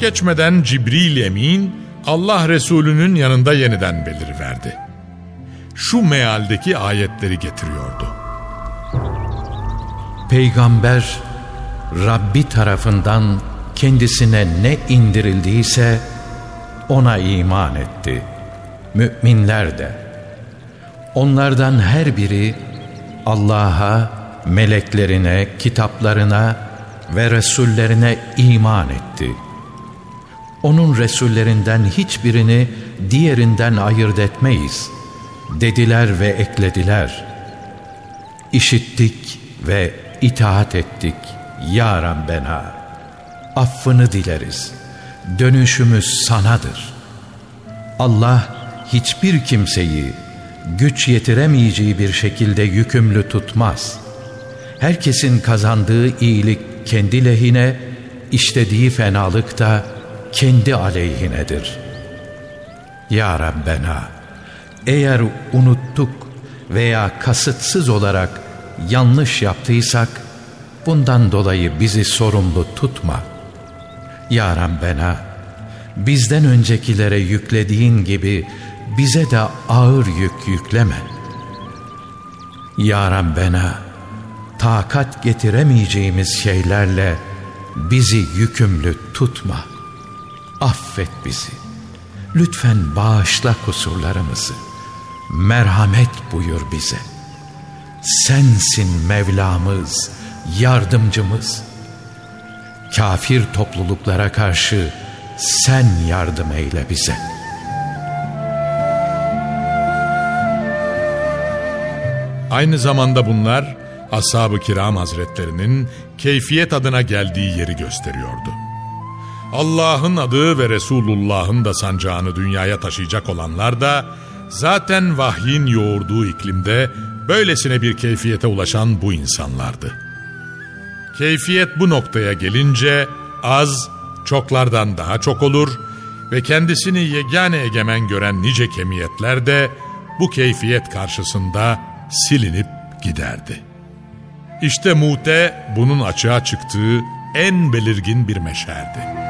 Geçmeden Cibril Emin Allah Resulü'nün yanında yeniden beliriverdi. Şu mealdeki ayetleri getiriyordu. Peygamber Rabbi tarafından kendisine ne indirildiyse ona iman etti. Müminler de. Onlardan her biri Allah'a, meleklerine, kitaplarına ve Resullerine iman etti. Onun Resullerinden hiçbirini diğerinden ayırt etmeyiz. Dediler ve eklediler. İşittik ve itaat ettik ya Rabbena. Affını dileriz. Dönüşümüz sanadır. Allah hiçbir kimseyi güç yetiremeyeceği bir şekilde yükümlü tutmaz. Herkesin kazandığı iyilik kendi lehine, işlediği fenalık da kendi aleyhinedir. Ya Rabbena, eğer unuttuk veya kasıtsız olarak yanlış yaptıysak, bundan dolayı bizi sorumlu tutma. Ya Rabbena, bizden öncekilere yüklediğin gibi bize de ağır yük yükleme. Ya Rabbena, takat getiremeyeceğimiz şeylerle bizi yükümlü tutma. Affet bizi. Lütfen bağışla kusurlarımızı. Merhamet buyur bize. Sensin Mevlamız, yardımcımız. Kafir topluluklara karşı sen yardım eyle bize.'' Aynı zamanda bunlar Ashab-ı Kiram Hazretlerinin keyfiyet adına geldiği yeri gösteriyordu. Allah'ın adı ve Resulullah'ın da sancağını dünyaya taşıyacak olanlar da zaten vahyin yoğurduğu iklimde böylesine bir keyfiyete ulaşan bu insanlardı. Keyfiyet bu noktaya gelince az, çoklardan daha çok olur ve kendisini yegane egemen gören nice kemiyetler de bu keyfiyet karşısında silinip giderdi. İşte Mute bunun açığa çıktığı en belirgin bir meşerdi.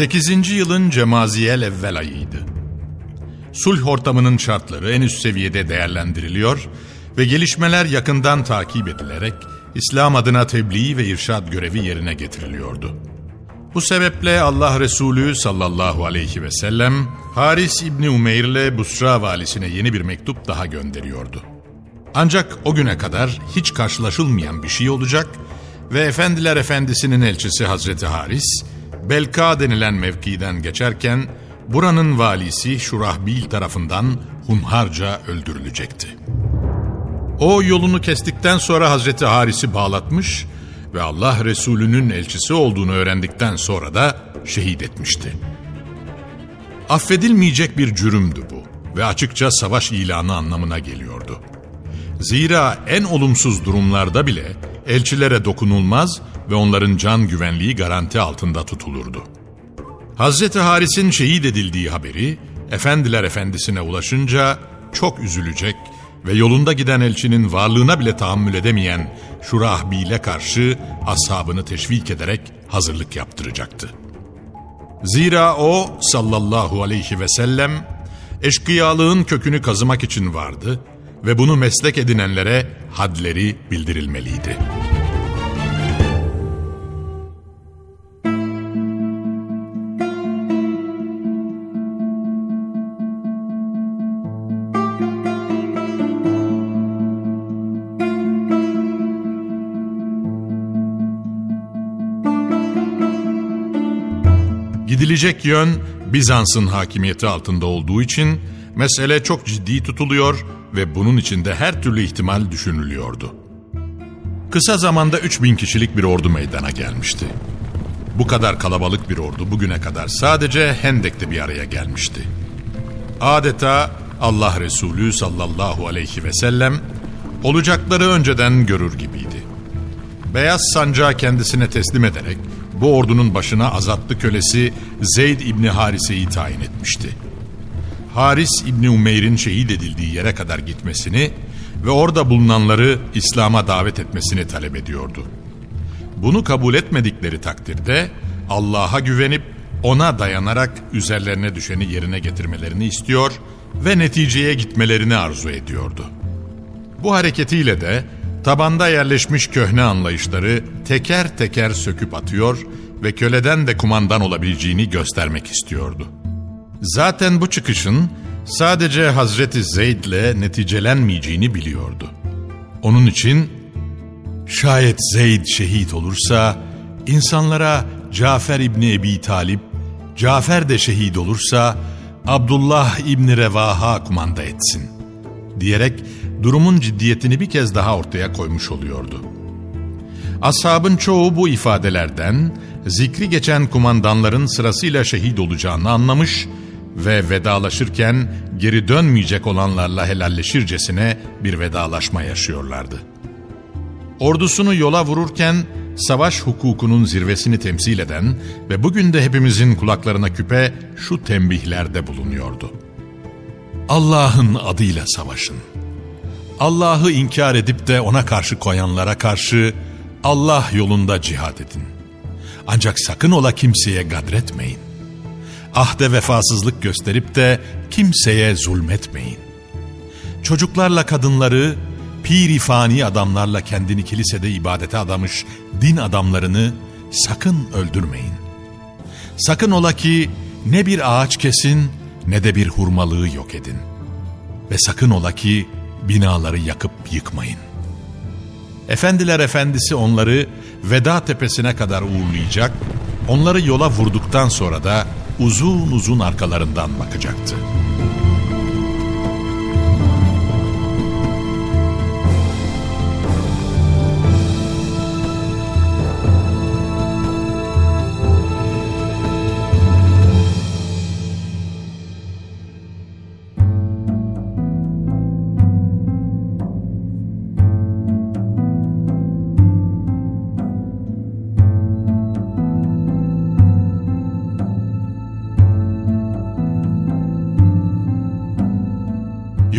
Sekizinci yılın Cemaziyel evvel ayıydı. Sulh ortamının şartları en üst seviyede değerlendiriliyor ve gelişmeler yakından takip edilerek İslam adına tebliğ ve irşad görevi yerine getiriliyordu. Bu sebeple Allah Resulü sallallahu aleyhi ve sellem Haris İbni Umeyr ile Busra valisine yeni bir mektup daha gönderiyordu. Ancak o güne kadar hiç karşılaşılmayan bir şey olacak ve Efendiler Efendisi'nin elçisi Hazreti Haris Belka denilen mevkiden geçerken buranın valisi Şurahbil tarafından hunharca öldürülecekti. O yolunu kestikten sonra Hazreti Haris'i bağlatmış ve Allah Resulü'nün elçisi olduğunu öğrendikten sonra da şehit etmişti. Affedilmeyecek bir cürümdü bu ve açıkça savaş ilanı anlamına geliyordu. Zira en olumsuz durumlarda bile elçilere dokunulmaz ve onların can güvenliği garanti altında tutulurdu. Hazreti Haris'in şehit edildiği haberi Efendiler Efendisi'ne ulaşınca çok üzülecek ve yolunda giden elçinin varlığına bile tahammül edemeyen Şurahbil'e karşı ashabını teşvik ederek hazırlık yaptıracaktı. Zira o sallallahu aleyhi ve sellem eşkıyalığın kökünü kazımak için vardı ve bunu meslek edinenlere hadleri bildirilmeliydi. Gidilecek yön Bizans'ın hakimiyeti altında olduğu için mesele çok ciddi tutuluyor ve bunun içinde her türlü ihtimal düşünülüyordu. Kısa zamanda 3000 kişilik bir ordu meydana gelmişti. Bu kadar kalabalık bir ordu bugüne kadar sadece Hendek'te bir araya gelmişti. Adeta Allah Resulü sallallahu aleyhi ve sellem olacakları önceden görür gibiydi. Beyaz sancağı kendisine teslim ederek bu ordunun başına azatlı kölesi Zeyd İbni Harise'yi tayin etmişti. Haris İbni Umeyr'in şehit edildiği yere kadar gitmesini ve orada bulunanları İslam'a davet etmesini talep ediyordu. Bunu kabul etmedikleri takdirde Allah'a güvenip ona dayanarak üzerlerine düşeni yerine getirmelerini istiyor ve neticeye gitmelerini arzu ediyordu. Bu hareketiyle de tabanda yerleşmiş köhne anlayışları teker teker söküp atıyor ve köleden de kumandan olabileceğini göstermek istiyordu. Zaten bu çıkışın sadece Hazreti Zeyd'le neticelenmeyeceğini biliyordu. Onun için şayet Zeyd şehit olursa insanlara Cafer İbni Ebi Talip, Cafer de şehit olursa Abdullah İbni Revaha kumanda etsin diyerek durumun ciddiyetini bir kez daha ortaya koymuş oluyordu. Ashabın çoğu bu ifadelerden zikri geçen kumandanların sırasıyla şehit olacağını anlamış ve vedalaşırken geri dönmeyecek olanlarla helalleşircesine bir vedalaşma yaşıyorlardı. Ordusunu yola vururken savaş hukukunun zirvesini temsil eden ve bugün de hepimizin kulaklarına küpe şu tembihlerde bulunuyordu. Allah'ın adıyla savaşın. Allah'ı inkar edip de ona karşı koyanlara karşı Allah yolunda cihad edin. Ancak sakın ola kimseye gadretmeyin. Ahde vefasızlık gösterip de kimseye zulmetmeyin. Çocuklarla kadınları, pir fani adamlarla kendini kilisede ibadete adamış din adamlarını sakın öldürmeyin. Sakın ola ki ne bir ağaç kesin ne de bir hurmalığı yok edin. Ve sakın ola ki binaları yakıp yıkmayın. Efendiler efendisi onları Veda tepesine kadar uğurlayacak, onları yola vurduktan sonra da uzun uzun arkalarından bakacaktı.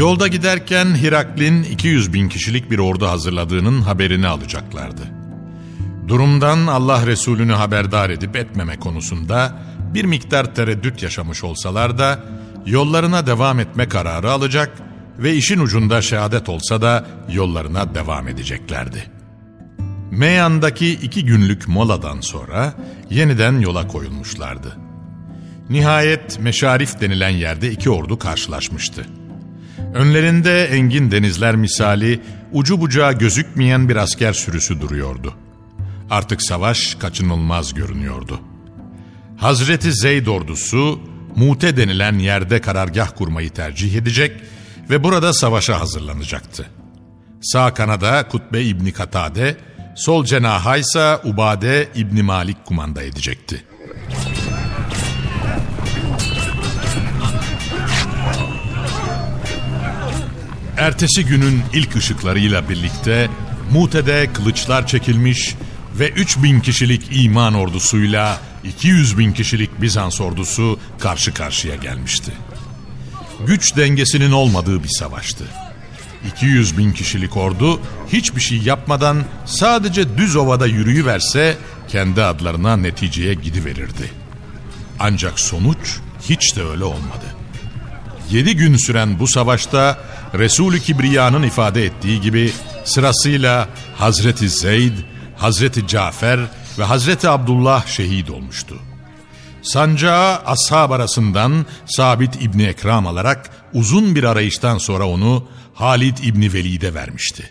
Yolda giderken Hiraklin 200 bin kişilik bir ordu hazırladığının haberini alacaklardı. Durumdan Allah Resulü'nü haberdar edip etmeme konusunda bir miktar tereddüt yaşamış olsalar da yollarına devam etme kararı alacak ve işin ucunda şehadet olsa da yollarına devam edeceklerdi. Meyan'daki iki günlük moladan sonra yeniden yola koyulmuşlardı. Nihayet Meşarif denilen yerde iki ordu karşılaşmıştı. Önlerinde engin denizler misali ucu bucağı gözükmeyen bir asker sürüsü duruyordu. Artık savaş kaçınılmaz görünüyordu. Hazreti Zeyd ordusu Mute denilen yerde karargah kurmayı tercih edecek ve burada savaşa hazırlanacaktı. Sağ kanada Kutbe İbni Katade, sol cenaha ise Ubade İbni Malik kumanda edecekti. Ertesi günün ilk ışıklarıyla birlikte Mute'de kılıçlar çekilmiş ve 3000 kişilik iman ordusuyla 200 bin kişilik Bizans ordusu karşı karşıya gelmişti. Güç dengesinin olmadığı bir savaştı. 200 bin kişilik ordu hiçbir şey yapmadan sadece düz ovada yürüyüverse kendi adlarına neticeye gidiverirdi. Ancak sonuç hiç de öyle olmadı. Yedi gün süren bu savaşta Resul-i Kibriya'nın ifade ettiği gibi sırasıyla Hazreti Zeyd, Hazreti Cafer ve Hazreti Abdullah şehit olmuştu. Sancağı ashab arasından Sabit İbni Ekram alarak uzun bir arayıştan sonra onu Halid İbni Velid'e vermişti.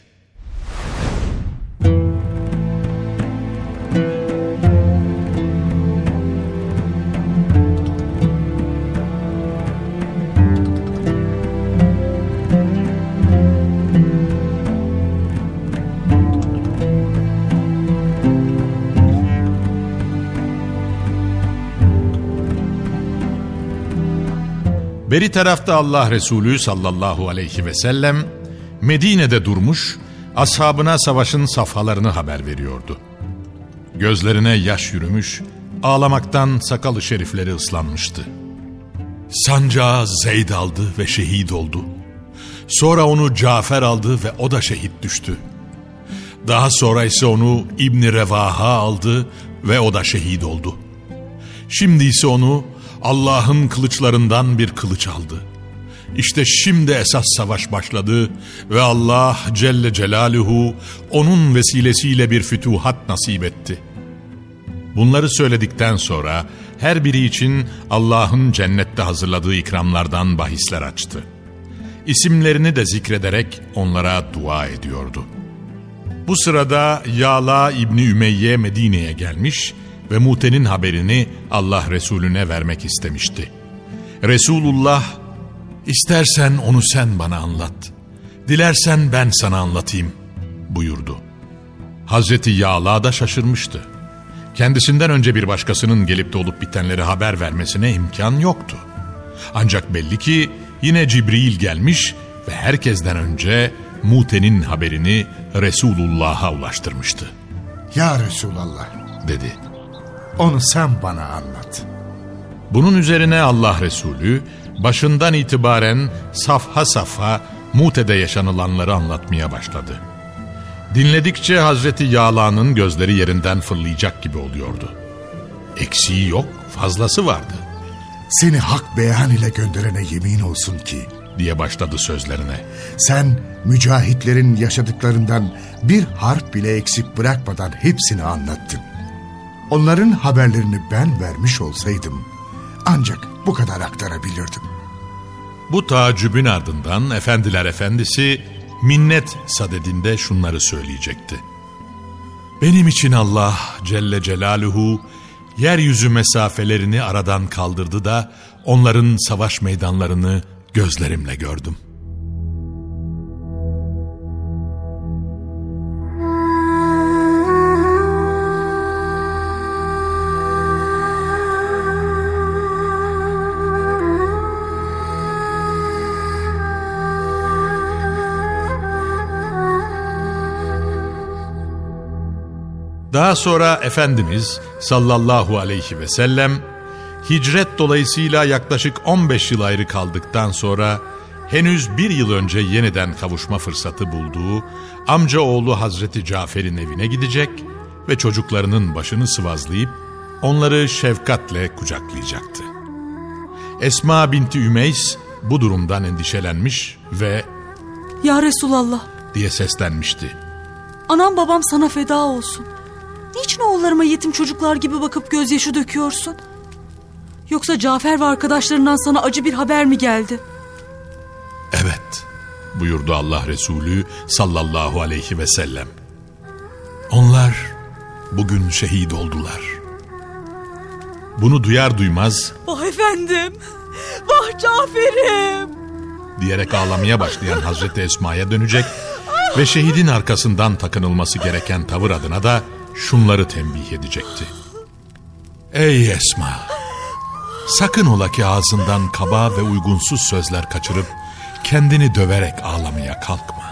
Beri tarafta Allah Resulü sallallahu aleyhi ve sellem Medine'de durmuş, ashabına savaşın safhalarını haber veriyordu. Gözlerine yaş yürümüş, ağlamaktan sakalı şerifleri ıslanmıştı. Sancağı Zeyd aldı ve şehit oldu. Sonra onu Cafer aldı ve o da şehit düştü. Daha sonra ise onu İbni Revaha aldı ve o da şehit oldu. Şimdi ise onu Allah'ın kılıçlarından bir kılıç aldı. İşte şimdi esas savaş başladı ve Allah Celle Celaluhu onun vesilesiyle bir fütuhat nasip etti. Bunları söyledikten sonra her biri için Allah'ın cennette hazırladığı ikramlardan bahisler açtı. İsimlerini de zikrederek onlara dua ediyordu. Bu sırada Yala İbni Ümeyye Medine'ye gelmiş ve Mute'nin haberini Allah Resulüne vermek istemişti. Resulullah, istersen onu sen bana anlat, dilersen ben sana anlatayım buyurdu. Hazreti Yağla da şaşırmıştı. Kendisinden önce bir başkasının gelip de olup bitenleri haber vermesine imkan yoktu. Ancak belli ki yine Cibril gelmiş ve herkesten önce Mute'nin haberini Resulullah'a ulaştırmıştı. Ya Resulallah dedi. Onu sen bana anlat. Bunun üzerine Allah Resulü başından itibaren safha safha Mute'de yaşanılanları anlatmaya başladı. Dinledikçe Hazreti Yağla'nın gözleri yerinden fırlayacak gibi oluyordu. Eksiği yok, fazlası vardı. Seni hak beyan ile gönderene yemin olsun ki diye başladı sözlerine. Sen mücahitlerin yaşadıklarından bir harf bile eksik bırakmadan hepsini anlattın. Onların haberlerini ben vermiş olsaydım ancak bu kadar aktarabilirdim. Bu tacübün ardından efendiler efendisi minnet sadedinde şunları söyleyecekti. Benim için Allah Celle Celaluhu yeryüzü mesafelerini aradan kaldırdı da onların savaş meydanlarını gözlerimle gördüm.'' Daha sonra Efendimiz sallallahu aleyhi ve sellem hicret dolayısıyla yaklaşık 15 yıl ayrı kaldıktan sonra henüz bir yıl önce yeniden kavuşma fırsatı bulduğu amca oğlu Hazreti Cafer'in evine gidecek ve çocuklarının başını sıvazlayıp onları şefkatle kucaklayacaktı. Esma binti Ümeys bu durumdan endişelenmiş ve ''Ya Resulallah'' diye seslenmişti. ''Anam babam sana feda olsun.'' Niçin oğullarıma yetim çocuklar gibi bakıp gözyaşı döküyorsun? Yoksa Cafer ve arkadaşlarından sana acı bir haber mi geldi? Evet buyurdu Allah Resulü sallallahu aleyhi ve sellem. Onlar bugün şehit oldular. bunu duyar duymaz Vah efendim. Vah Cafer'im. diyerek ağlamaya başlayan Hazreti Esma'ya dönecek ve şehidin arkasından takınılması gereken tavır adına da şunları tembih edecekti. Ey Esma! Sakın ola ki ağzından kaba ve uygunsuz sözler kaçırıp kendini döverek ağlamaya kalkma.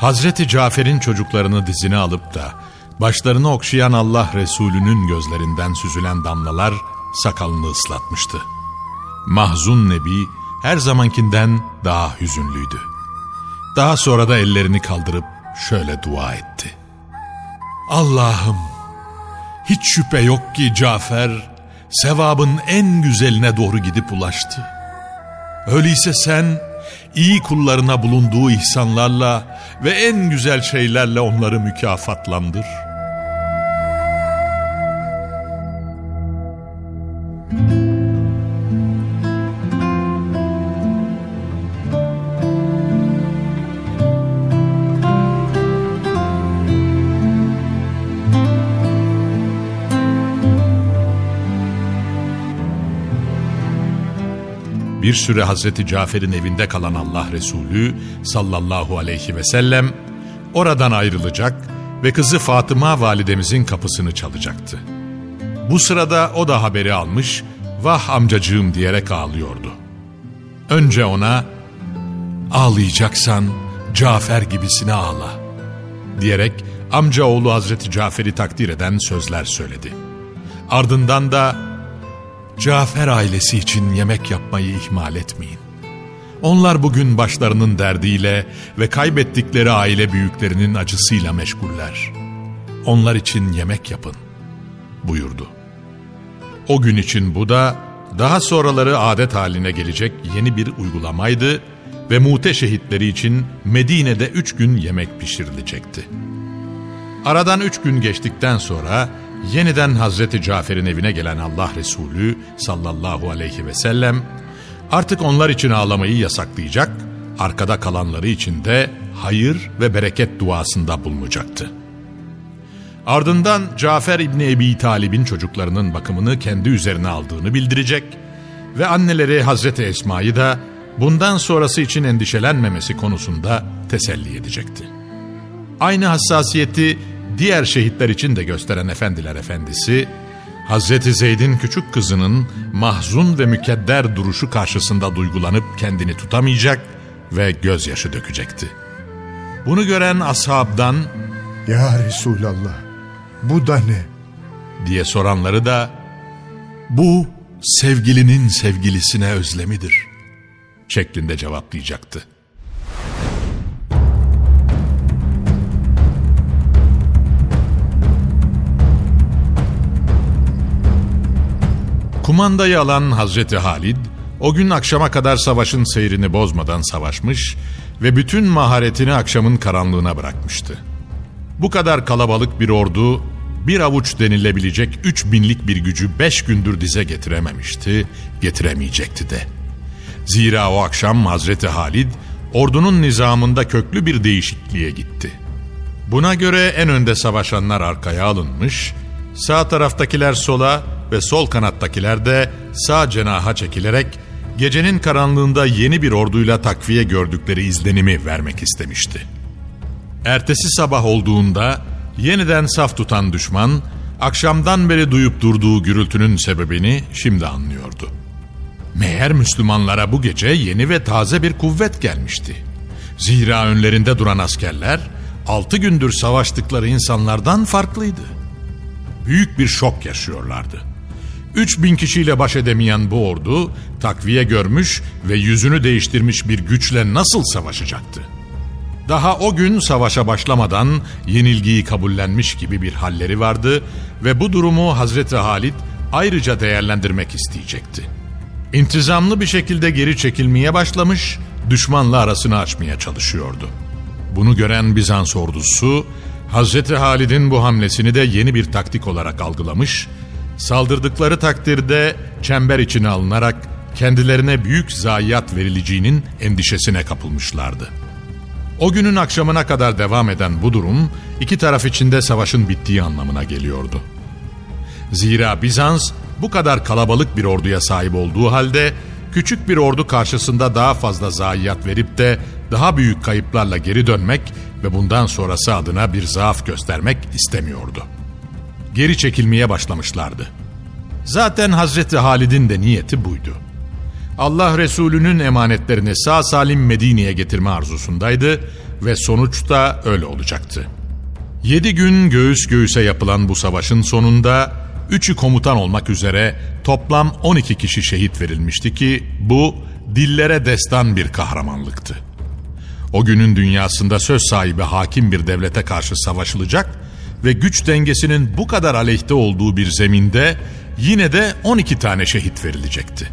Hazreti Cafer'in çocuklarını dizine alıp da başlarını okşayan Allah Resulü'nün gözlerinden süzülen damlalar sakalını ıslatmıştı. Mahzun Nebi her zamankinden daha hüzünlüydü. Daha sonra da ellerini kaldırıp şöyle dua etti. Allah'ım hiç şüphe yok ki Cafer sevabın en güzeline doğru gidip ulaştı. Öyleyse sen iyi kullarına bulunduğu ihsanlarla ve en güzel şeylerle onları mükafatlandır. Bir süre Hazreti Cafer'in evinde kalan Allah Resulü sallallahu aleyhi ve sellem oradan ayrılacak ve kızı Fatıma validemizin kapısını çalacaktı. Bu sırada o da haberi almış, vah amcacığım diyerek ağlıyordu. Önce ona, ağlayacaksan Cafer gibisine ağla diyerek amcaoğlu Hazreti Cafer'i takdir eden sözler söyledi. Ardından da Cafer ailesi için yemek yapmayı ihmal etmeyin. Onlar bugün başlarının derdiyle ve kaybettikleri aile büyüklerinin acısıyla meşguller. Onlar için yemek yapın buyurdu. O gün için bu da daha sonraları adet haline gelecek yeni bir uygulamaydı ve mute şehitleri için Medine'de üç gün yemek pişirilecekti. Aradan üç gün geçtikten sonra yeniden Hazreti Cafer'in evine gelen Allah Resulü sallallahu aleyhi ve sellem artık onlar için ağlamayı yasaklayacak, arkada kalanları için de hayır ve bereket duasında bulunacaktı. Ardından Cafer İbni Ebi Talib'in çocuklarının bakımını kendi üzerine aldığını bildirecek ve anneleri Hazreti Esma'yı da bundan sonrası için endişelenmemesi konusunda teselli edecekti. Aynı hassasiyeti diğer şehitler için de gösteren Efendiler Efendisi, Hazreti Zeyd'in küçük kızının mahzun ve mükedder duruşu karşısında duygulanıp kendini tutamayacak ve gözyaşı dökecekti. Bunu gören ashabdan Ya Resulallah bu da ne? diye soranları da bu sevgilinin sevgilisine özlemidir şeklinde cevaplayacaktı. Kumandayı alan Hazreti Halid o gün akşama kadar savaşın seyrini bozmadan savaşmış ve bütün maharetini akşamın karanlığına bırakmıştı. Bu kadar kalabalık bir ordu bir avuç denilebilecek üç binlik bir gücü beş gündür dize getirememişti, getiremeyecekti de. Zira o akşam Hazreti Halid ordunun nizamında köklü bir değişikliğe gitti. Buna göre en önde savaşanlar arkaya alınmış, sağ taraftakiler sola ve sol kanattakiler de sağ cenaha çekilerek gecenin karanlığında yeni bir orduyla takviye gördükleri izlenimi vermek istemişti. Ertesi sabah olduğunda yeniden saf tutan düşman akşamdan beri duyup durduğu gürültünün sebebini şimdi anlıyordu. Meğer Müslümanlara bu gece yeni ve taze bir kuvvet gelmişti. Zira önlerinde duran askerler altı gündür savaştıkları insanlardan farklıydı. Büyük bir şok yaşıyorlardı. 3000 kişiyle baş edemeyen bu ordu takviye görmüş ve yüzünü değiştirmiş bir güçle nasıl savaşacaktı? Daha o gün savaşa başlamadan yenilgiyi kabullenmiş gibi bir halleri vardı ve bu durumu Hazreti Halid ayrıca değerlendirmek isteyecekti. İntizamlı bir şekilde geri çekilmeye başlamış, düşmanla arasını açmaya çalışıyordu. Bunu gören Bizans ordusu, Hazreti Halid'in bu hamlesini de yeni bir taktik olarak algılamış, saldırdıkları takdirde çember içine alınarak kendilerine büyük zayiat verileceğinin endişesine kapılmışlardı. O günün akşamına kadar devam eden bu durum iki taraf içinde savaşın bittiği anlamına geliyordu. Zira Bizans bu kadar kalabalık bir orduya sahip olduğu halde küçük bir ordu karşısında daha fazla zayiat verip de daha büyük kayıplarla geri dönmek ve bundan sonrası adına bir zaaf göstermek istemiyordu. Geri çekilmeye başlamışlardı. Zaten Hazreti Halid'in de niyeti buydu. Allah Resulü'nün emanetlerini sağ salim Medine'ye getirme arzusundaydı ve sonuçta öyle olacaktı. Yedi gün göğüs göğüse yapılan bu savaşın sonunda üçü komutan olmak üzere toplam 12 kişi şehit verilmişti ki bu dillere destan bir kahramanlıktı. O günün dünyasında söz sahibi hakim bir devlete karşı savaşılacak ve güç dengesinin bu kadar aleyhte olduğu bir zeminde yine de 12 tane şehit verilecekti.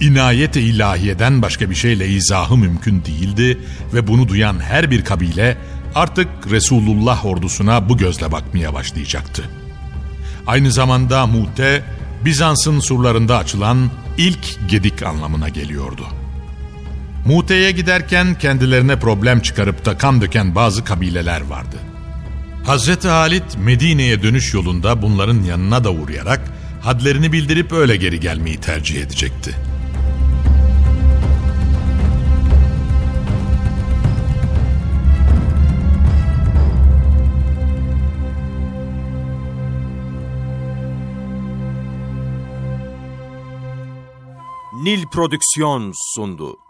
İnayet-i ilahiyeden başka bir şeyle izahı mümkün değildi ve bunu duyan her bir kabile artık Resulullah ordusuna bu gözle bakmaya başlayacaktı. Aynı zamanda Mute, Bizans'ın surlarında açılan ilk gedik anlamına geliyordu. Mute'ye giderken kendilerine problem çıkarıp da kan döken bazı kabileler vardı. Hazreti Halit Medine'ye dönüş yolunda bunların yanına da uğrayarak hadlerini bildirip öyle geri gelmeyi tercih edecekti. Nil Prodüksiyon sundu.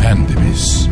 Efendimiz